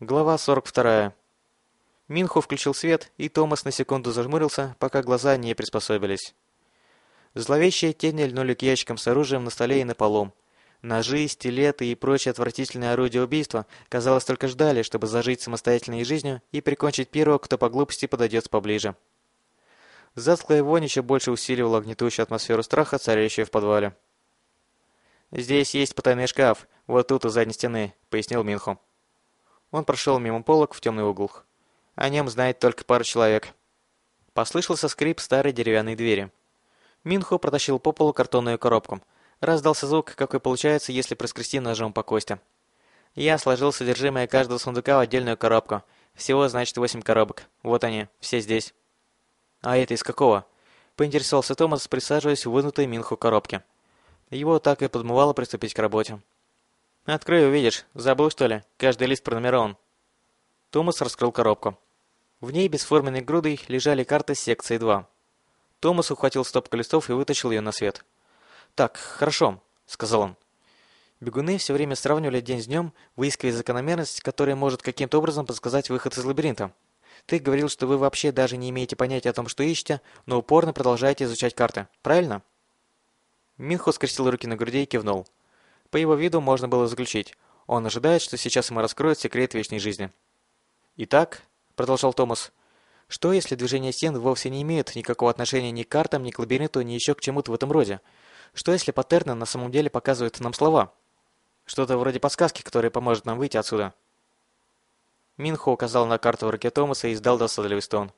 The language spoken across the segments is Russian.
Глава 42. Минху включил свет, и Томас на секунду зажмурился, пока глаза не приспособились. Зловещие тени льнули к ящикам с оружием на столе и на полу. Ножи, стилеты и прочие отвратительные орудия убийства, казалось, только ждали, чтобы зажить самостоятельной жизнью и прикончить первого, кто по глупости подойдет поближе. Затхлая вонь еще больше усиливала гнетущую атмосферу страха, царящую в подвале. «Здесь есть потайный шкаф, вот тут у задней стены», — пояснил Минху. Он прошел мимо полок в темный угол. О нем знает только пара человек. Послышался скрип старой деревянной двери. Минхо протащил по полу картонную коробку. Раздался звук, какой получается, если проскрести ножом по кости. Я сложил содержимое каждого сундука в отдельную коробку. Всего, значит, восемь коробок. Вот они, все здесь. А это из какого? Поинтересовался Томас, присаживаясь в вынутой Минху коробке. Его так и подмывало приступить к работе. «Открой, увидишь. Забыл, что ли? Каждый лист пронумерован». Томас раскрыл коробку. В ней бесформенной грудой лежали карты секции 2. Томас ухватил стопку листов и вытащил ее на свет. «Так, хорошо», — сказал он. Бегуны все время сравнивали день с днем, выискивая закономерность, которая может каким-то образом подсказать выход из лабиринта. Ты говорил, что вы вообще даже не имеете понятия о том, что ищете, но упорно продолжаете изучать карты. Правильно? Минхо скрестил руки на груди и кивнул. По его виду можно было заключить. Он ожидает, что сейчас ему раскроют секрет вечной жизни. «Итак», — продолжал Томас, — «что если движение стен вовсе не имеет никакого отношения ни к картам, ни к лабиринту, ни еще к чему-то в этом роде? Что если паттерны на самом деле показывают нам слова? Что-то вроде подсказки, которая поможет нам выйти отсюда». Минхо указал на карту в руке Томаса и издал досадливый стон.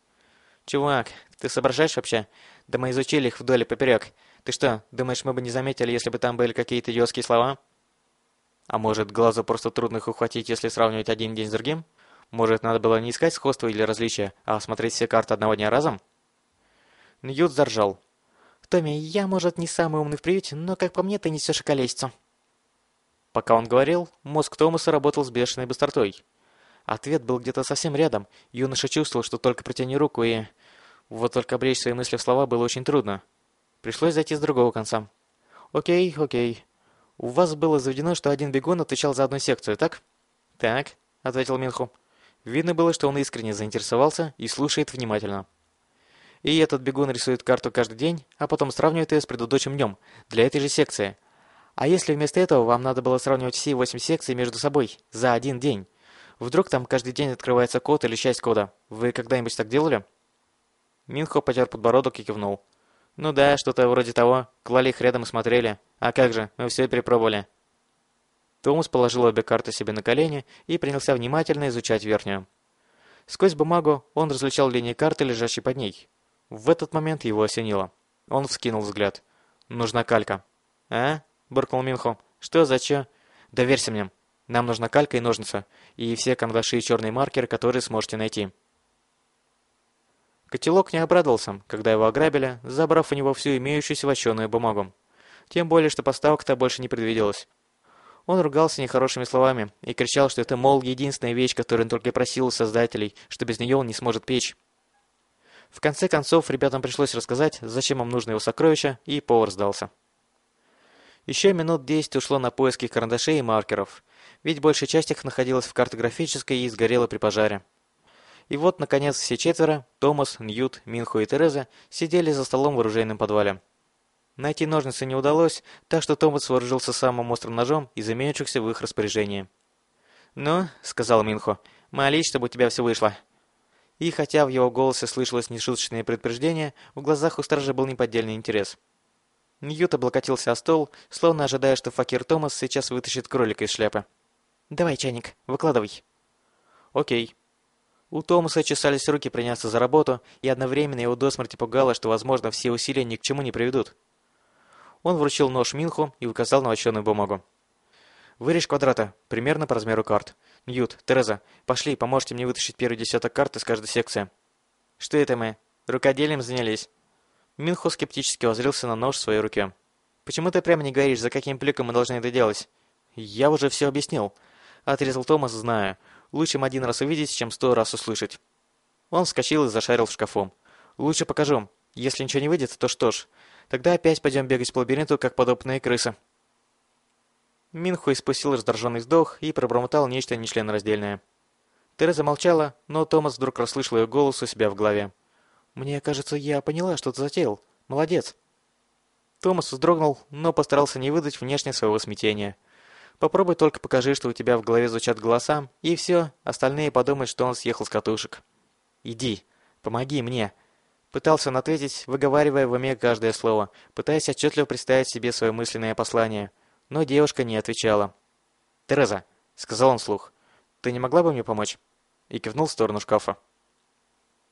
«Чувак, ты соображаешь вообще? Да мы изучили их вдоль и поперек. Ты что, думаешь, мы бы не заметили, если бы там были какие-то идиотские слова? А может, глазу просто трудно их ухватить, если сравнивать один день с другим? Может, надо было не искать сходства или различия, а осмотреть все карты одного дня разом? Ньют заржал. «Томми, я, может, не самый умный в приюте, но, как по мне, ты несешь околесицу». Пока он говорил, мозг Томаса работал с бешеной быстротой. Ответ был где-то совсем рядом. Юноша чувствовал, что только протяни руку и... Вот только облечь свои мысли в слова было очень трудно. Пришлось зайти с другого конца. «Окей, окей. У вас было заведено, что один бегун отвечал за одну секцию, так?» «Так», — ответил Минху. Видно было, что он искренне заинтересовался и слушает внимательно. И этот бегун рисует карту каждый день, а потом сравнивает ее с предыдущим днем, для этой же секции. А если вместо этого вам надо было сравнивать все восемь секций между собой за один день? Вдруг там каждый день открывается код или часть кода? Вы когда-нибудь так делали? Минхо потер подбородок и кивнул. «Ну да, что-то вроде того. Клали их рядом и смотрели. А как же, мы все перепробовали». Томас положил обе карты себе на колени и принялся внимательно изучать верхнюю. Сквозь бумагу он различал линии карты, лежащей под ней. В этот момент его осенило. Он вскинул взгляд. «Нужна калька». «А?» – буркнул Минхо. «Что за чё?» «Доверься мне. Нам нужна калька и ножницы. И все карандаши и черные маркеры, которые сможете найти». Котелок не обрадовался, когда его ограбили, забрав у него всю имеющуюся вощеную бумагу. Тем более, что поставок-то больше не предвиделось. Он ругался нехорошими словами и кричал, что это, мол, единственная вещь, которую он только просил у создателей, что без нее он не сможет печь. В конце концов, ребятам пришлось рассказать, зачем им нужно его сокровище, и повар сдался. Еще минут десять ушло на поиски карандашей и маркеров, ведь большая часть их находилась в картографической и сгорела при пожаре. И вот, наконец, все четверо, Томас, Ньют, Минху и Тереза, сидели за столом в оружейном подвале. Найти ножницы не удалось, так что Томас вооружился самым острым ножом из имеющихся в их распоряжении. «Ну», — сказал Минху, — «молись, чтобы у тебя все вышло». И хотя в его голосе слышалось нешуточное предупреждение, в глазах у стража был неподдельный интерес. Ньют облокотился о стол, словно ожидая, что факир Томас сейчас вытащит кролика из шляпы. «Давай, чайник, выкладывай». «Окей», у Томаса чесались руки приняться за работу, и одновременно его до смерти пугало, что, возможно, все усилия ни к чему не приведут. Он вручил нож Минху и указал на вощеную бумагу. «Вырежь квадрата, примерно по размеру карт. Ньют, Тереза, пошли, поможете мне вытащить первый десяток карт из каждой секции». «Что это мы? Рукоделием занялись?» Минху скептически воззрился на нож в своей руке. «Почему ты прямо не говоришь, за каким плюком мы должны это делать?» «Я уже все объяснил», — отрезал Томас, зная, Лучше один раз увидеть, чем сто раз услышать. Он вскочил и зашарил в шкафу. «Лучше покажу. Если ничего не выйдет, то что ж. Тогда опять пойдем бегать по лабиринту, как подобные крысы». Минху испустил раздраженный вздох и пробормотал нечто нечленораздельное. Тереза молчала, но Томас вдруг расслышал ее голос у себя в голове. «Мне кажется, я поняла, что ты затеял. Молодец». Томас вздрогнул, но постарался не выдать внешне своего смятения. Попробуй только покажи, что у тебя в голове звучат голоса, и все, остальные подумают, что он съехал с катушек. «Иди, помоги мне», Пытался он ответить, выговаривая в уме каждое слово, пытаясь отчетливо представить себе свое мысленное послание. Но девушка не отвечала. «Тереза», — сказал он вслух, — «ты не могла бы мне помочь?» И кивнул в сторону шкафа.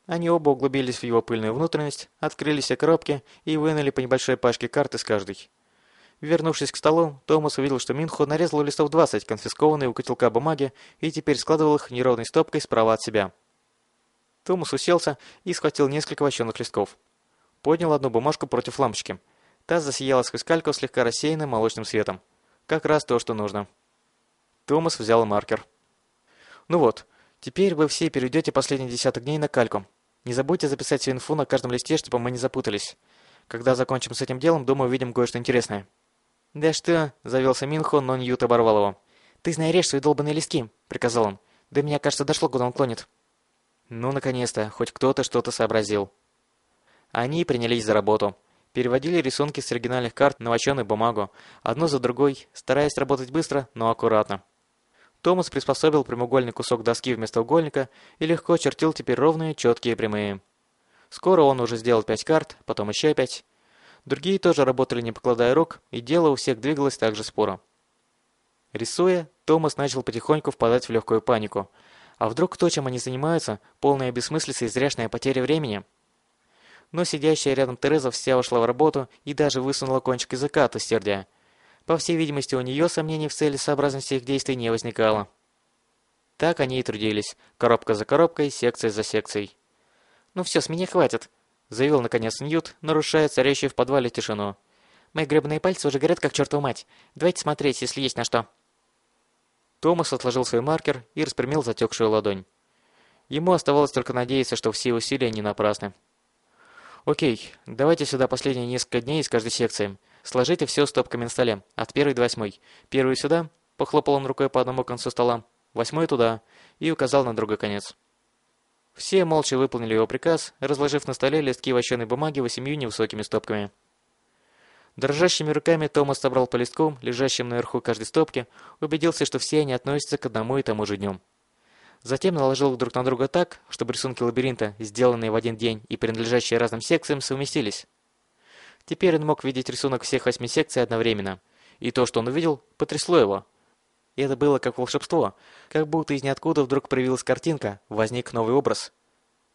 Они оба углубились в его пыльную внутренность, открыли все коробки и вынули по небольшой пачке карт из каждой. Вернувшись к столу, Томас увидел, что Минхо нарезал листов 20, конфискованные у котелка бумаги, и теперь складывал их неровной стопкой справа от себя. Томас уселся и схватил несколько вощеных листков. Поднял одну бумажку против лампочки. Та засияла сквозь кальку слегка рассеянным молочным светом. Как раз то, что нужно. Томас взял маркер. «Ну вот, теперь вы все перейдете последние десяток дней на кальку. Не забудьте записать всю инфу на каждом листе, чтобы мы не запутались. Когда закончим с этим делом, думаю, увидим кое-что интересное». «Да что?» – завелся Минхо, но Ньют оборвал его. «Ты знаешь свои долбанные листки», – приказал он. «Да меня, кажется, дошло, куда он клонит». Ну, наконец-то, хоть кто-то что-то сообразил. Они принялись за работу. Переводили рисунки с оригинальных карт на вощеную бумагу, одну за другой, стараясь работать быстро, но аккуратно. Томас приспособил прямоугольный кусок доски вместо угольника и легко чертил теперь ровные, четкие прямые. Скоро он уже сделал пять карт, потом еще пять. Другие тоже работали не покладая рук, и дело у всех двигалось так же споро. Рисуя, Томас начал потихоньку впадать в легкую панику – а вдруг то, чем они занимаются, полная бессмыслица и зряшная потеря времени? Но сидящая рядом Тереза вся ушла в работу и даже высунула кончик языка от усердия. По всей видимости, у нее сомнений в целесообразности их действий не возникало. Так они и трудились, коробка за коробкой, секция за секцией. «Ну все, с меня хватит», — заявил наконец Ньют, нарушая царящую в подвале тишину. «Мои гребные пальцы уже горят, как чертова мать. Давайте смотреть, если есть на что». Томас отложил свой маркер и распрямил затекшую ладонь. Ему оставалось только надеяться, что все усилия не напрасны. «Окей, давайте сюда последние несколько дней из каждой секции. Сложите все стопками на столе, от первой до восьмой. Первую сюда», — похлопал он рукой по одному концу стола, «восьмой туда» и указал на другой конец. Все молча выполнили его приказ, разложив на столе листки вощеной бумаги восемью невысокими стопками. Дрожащими руками Томас собрал по листкам, лежащим наверху каждой стопки, убедился, что все они относятся к одному и тому же дню. Затем наложил их друг на друга так, чтобы рисунки лабиринта, сделанные в один день и принадлежащие разным секциям, совместились. Теперь он мог видеть рисунок всех восьми секций одновременно. И то, что он увидел, потрясло его. И это было как волшебство, как будто из ниоткуда вдруг проявилась картинка, возник новый образ.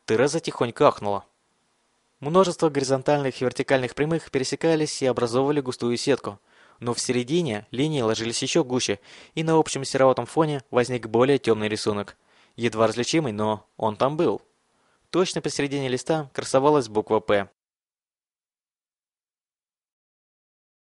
Тереза тихонько ахнула. Множество горизонтальных и вертикальных прямых пересекались и образовывали густую сетку. Но в середине линии ложились еще гуще, и на общем сероватом фоне возник более темный рисунок. Едва различимый, но он там был. Точно посередине листа красовалась буква «П».